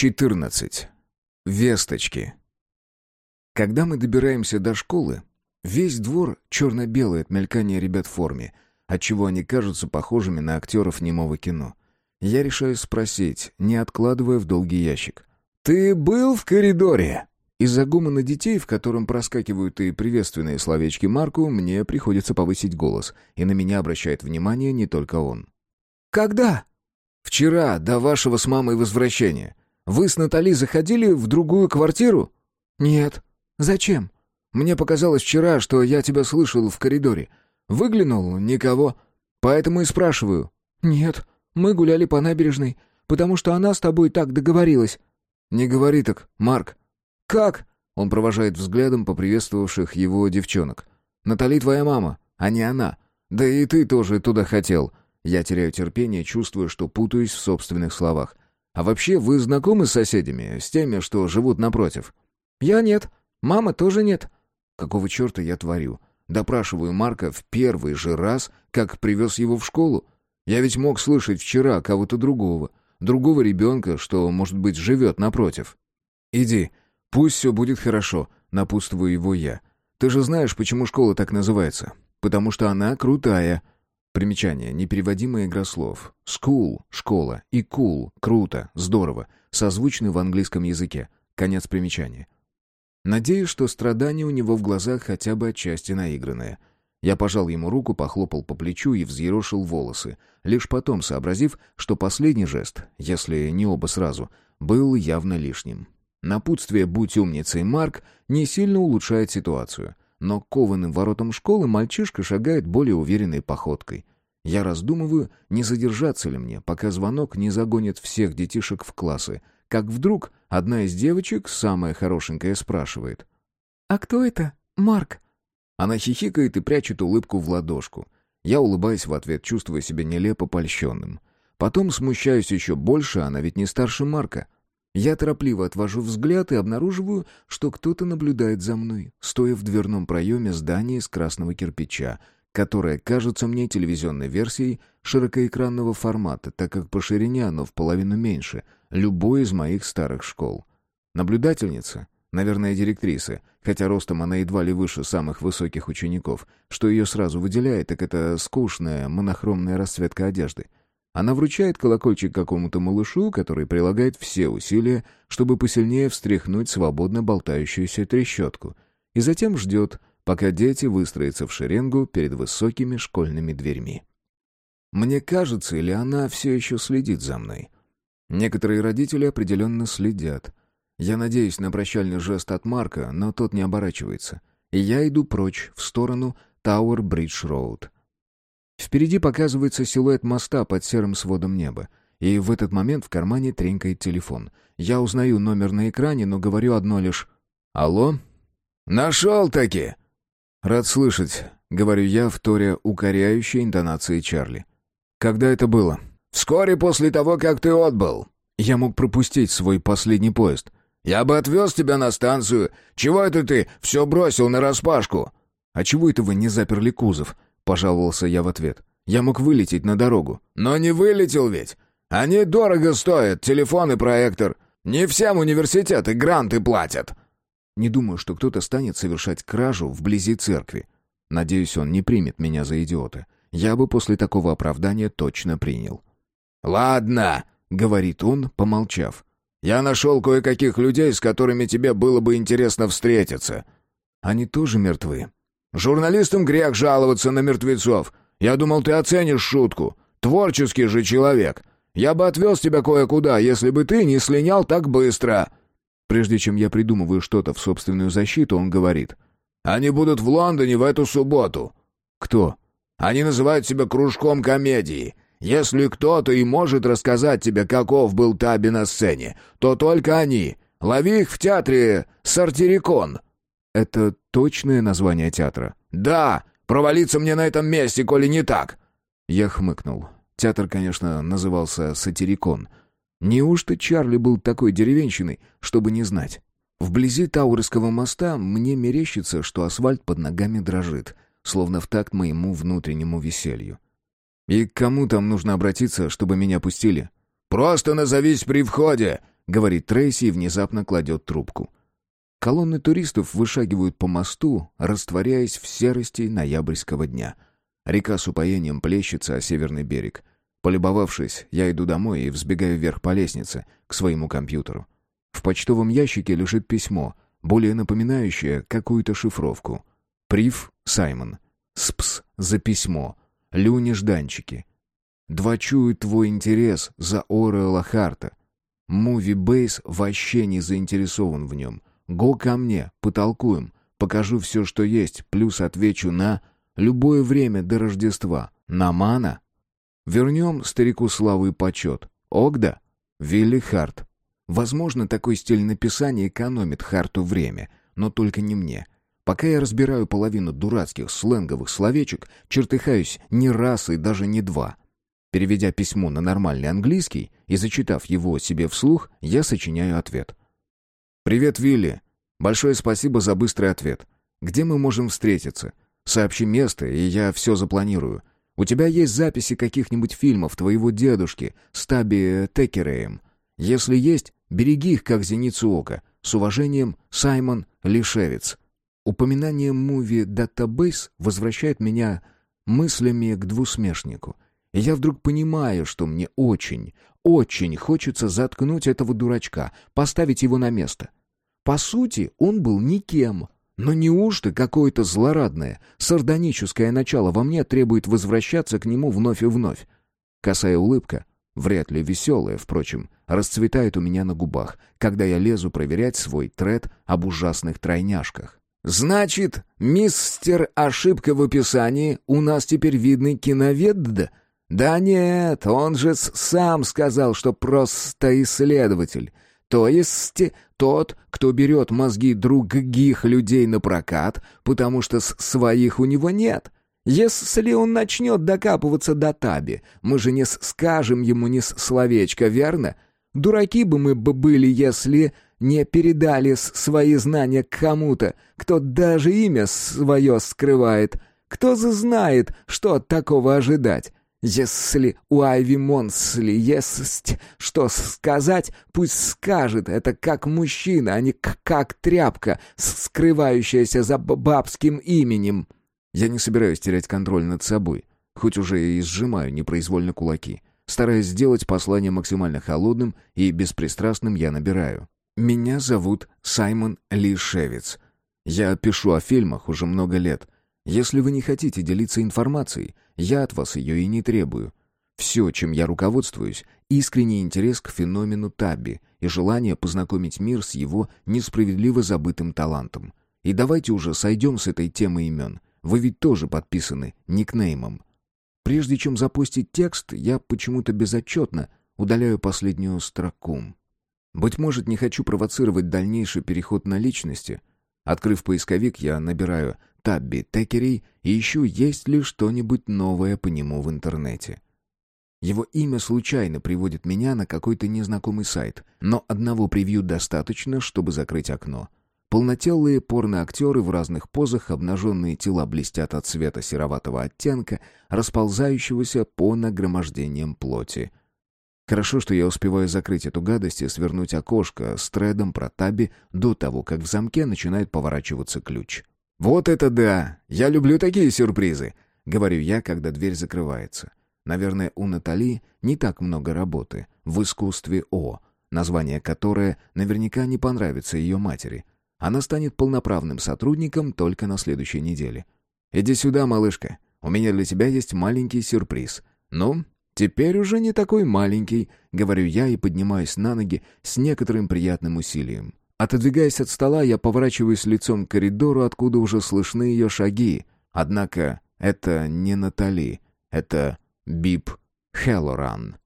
14. Весточки. Когда мы добираемся до школы, весь двор черно-белый от мелькания ребят в форме, отчего они кажутся похожими на актеров немого кино. Я решаю спросить, не откладывая в долгий ящик. «Ты был в коридоре?» Из-за гомона детей, в котором проскакивают и приветственные словечки Марку, мне приходится повысить голос, и на меня обращает внимание не только он. «Когда?» «Вчера, до вашего с мамой возвращения. Вы с Натали заходили в другую квартиру?» «Нет. Зачем?» «Мне показалось вчера, что я тебя слышал в коридоре. Выглянул — никого. Поэтому и спрашиваю». «Нет. Мы гуляли по набережной, потому что она с тобой так договорилась». «Не говори так, Марк». «Как?» — он провожает взглядом поприветствовавших его девчонок. «Натали твоя мама, а не она. Да и ты тоже туда хотел». Я теряю терпение, чувствуя, что путаюсь в собственных словах. А вообще, вы знакомы с соседями, с теми, что живут напротив?» «Я нет. Мама тоже нет». «Какого черта я творю?» Допрашиваю Марка в первый же раз, как привез его в школу. Я ведь мог слышать вчера кого-то другого, другого ребенка, что, может быть, живет напротив. «Иди, пусть все будет хорошо», — напутствую его я. «Ты же знаешь, почему школа так называется? Потому что она крутая». Примечание. Непереводимая игра слов. School — школа и cool — круто, здорово, созвучны в английском языке. Конец примечания. Надеюсь, что страдания у него в глазах хотя бы отчасти наигранные. Я пожал ему руку, похлопал по плечу и взъерошил волосы, лишь потом сообразив, что последний жест, если не оба сразу, был явно лишним. Напутствие «Будь умницей, Марк» не сильно улучшает ситуацию — но к кованым воротам школы мальчишка шагает более уверенной походкой. Я раздумываю, не задержаться ли мне, пока звонок не загонит всех детишек в классы, как вдруг одна из девочек, самая хорошенькая, спрашивает. «А кто это? Марк?» Она хихикает и прячет улыбку в ладошку. Я улыбаюсь в ответ, чувствуя себя нелепо польщенным. Потом смущаюсь еще больше, она ведь не старше Марка. Я торопливо отвожу взгляд и обнаруживаю, что кто-то наблюдает за мной, стоя в дверном проеме здания из красного кирпича, которое кажется мне телевизионной версией широкоэкранного формата, так как по ширине оно в половину меньше любой из моих старых школ. Наблюдательница, наверное, директриса, хотя ростом она едва ли выше самых высоких учеников, что ее сразу выделяет, так это скучная монохромная расцветка одежды — она вручает колокольчик какому-то малышу, который прилагает все усилия, чтобы посильнее встряхнуть свободно болтающуюся трещотку, и затем ждет, пока дети выстроятся в шеренгу перед высокими школьными дверьми. Мне кажется, или она все еще следит за мной? Некоторые родители определенно следят. Я надеюсь на прощальный жест от Марка, но тот не оборачивается. И я иду прочь, в сторону Тауэр-Бридж-Роуд. Впереди показывается силуэт моста под серым сводом неба. И в этот момент в кармане тренькает телефон. Я узнаю номер на экране, но говорю одно лишь «Алло?» «Нашел-таки!» «Рад слышать», — говорю я, вторя укоряющей интонации Чарли. «Когда это было?» «Вскоре после того, как ты отбыл». «Я мог пропустить свой последний поезд». «Я бы отвез тебя на станцию. Чего это ты все бросил на распашку?» «А чего это вы не заперли кузов?» Пожаловался я в ответ. «Я мог вылететь на дорогу». «Но не вылетел ведь. Они дорого стоят, телефон и проектор. Не всем университеты гранты платят». Не думаю, что кто-то станет совершать кражу вблизи церкви. Надеюсь, он не примет меня за идиота. Я бы после такого оправдания точно принял. «Ладно», — говорит он, помолчав. «Я нашел кое-каких людей, с которыми тебе было бы интересно встретиться». «Они тоже мертвы?» Журналистам грех жаловаться на мертвецов. Я думал, ты оценишь шутку. Творческий же человек. Я бы отвез тебя кое-куда, если бы ты не слинял так быстро». Прежде чем я придумываю что-то в собственную защиту, он говорит. «Они будут в Лондоне в эту субботу». «Кто?» «Они называют себя кружком комедии. Если кто-то и может рассказать тебе, каков был Таби на сцене, то только они. Лови их в театре «Сартирикон». Это точное название театра? Да! Провалиться мне на этом месте, коли не так!» Я хмыкнул. Театр, конечно, назывался «Сатирикон». Неужто Чарли был такой деревенщиной, чтобы не знать? Вблизи Таурского моста мне мерещится, что асфальт под ногами дрожит, словно в такт моему внутреннему веселью. И к кому там нужно обратиться, чтобы меня пустили? «Просто назовись при входе!» — говорит Трейси и внезапно кладет трубку. Колонны туристов вышагивают по мосту, растворяясь в серости ноябрьского дня. Река с упоением плещется о северный берег. Полюбовавшись, я иду домой и взбегаю вверх по лестнице, к своему компьютеру. В почтовом ящике лежит письмо, более напоминающее какую-то шифровку. Прив Саймон. Спс за письмо. Люни Жданчики. Два чуют твой интерес за Оруэлла Харта. Муви Бейс вообще не заинтересован в нем. Го ко мне, потолкуем. Покажу все, что есть, плюс отвечу на любое время до Рождества. На мана. Вернем старику славу и почет. Огда? Вилли Харт. Возможно, такой стиль написания экономит Харту время, но только не мне. Пока я разбираю половину дурацких сленговых словечек, чертыхаюсь не раз и даже не два. Переведя письмо на нормальный английский и зачитав его себе вслух, я сочиняю ответ. «Привет, Вилли. Большое спасибо за быстрый ответ. Где мы можем встретиться? Сообщи место, и я все запланирую. У тебя есть записи каких-нибудь фильмов твоего дедушки, Стаби Текереем? Если есть, береги их как зеницу ока. С уважением, Саймон Лишевец». Упоминание муви «Датабейс» возвращает меня мыслями к двусмешнику. И я вдруг понимаю, что мне очень, очень хочется заткнуть этого дурачка, поставить его на место. По сути, он был никем. Но неужто какое-то злорадное, сардоническое начало во мне требует возвращаться к нему вновь и вновь? Косая улыбка, вряд ли веселая, впрочем, расцветает у меня на губах, когда я лезу проверять свой тред об ужасных тройняшках. «Значит, мистер ошибка в описании, у нас теперь видный киновед?» «Да нет, он же сам сказал, что просто исследователь. То есть тот, кто берет мозги других людей на прокат, потому что своих у него нет. Если он начнет докапываться до Таби, мы же не скажем ему ни словечко, верно? Дураки бы мы бы были, если не передали свои знания кому-то, кто даже имя свое скрывает. Кто знает, что от такого ожидать? Если у Айви Монсли есть что сказать, пусть скажет это как мужчина, а не как тряпка, скрывающаяся за бабским именем. Я не собираюсь терять контроль над собой, хоть уже и сжимаю непроизвольно кулаки. Стараясь сделать послание максимально холодным и беспристрастным, я набираю. Меня зовут Саймон Лишевец. Я пишу о фильмах уже много лет. Если вы не хотите делиться информацией, я от вас ее и не требую. Все, чем я руководствуюсь, искренний интерес к феномену Табби и желание познакомить мир с его несправедливо забытым талантом. И давайте уже сойдем с этой темы имен. Вы ведь тоже подписаны никнеймом. Прежде чем запустить текст, я почему-то безотчетно удаляю последнюю строку. Быть может, не хочу провоцировать дальнейший переход на личности. Открыв поисковик, я набираю «Табби Текерей» и ищу, есть ли что-нибудь новое по нему в интернете. Его имя случайно приводит меня на какой-то незнакомый сайт, но одного превью достаточно, чтобы закрыть окно. Полнотелые порноактеры в разных позах, обнаженные тела блестят от цвета сероватого оттенка, расползающегося по нагромождениям плоти. Хорошо, что я успеваю закрыть эту гадость и свернуть окошко с тредом про таби до того, как в замке начинает поворачиваться ключ. «Вот это да! Я люблю такие сюрпризы!» — говорю я, когда дверь закрывается. Наверное, у Натали не так много работы в искусстве О, название которое наверняка не понравится ее матери. Она станет полноправным сотрудником только на следующей неделе. «Иди сюда, малышка. У меня для тебя есть маленький сюрприз. Ну, «Теперь уже не такой маленький», — говорю я и поднимаюсь на ноги с некоторым приятным усилием. Отодвигаясь от стола, я поворачиваюсь лицом к коридору, откуда уже слышны ее шаги. Однако это не Натали, это Бип Хеллоран.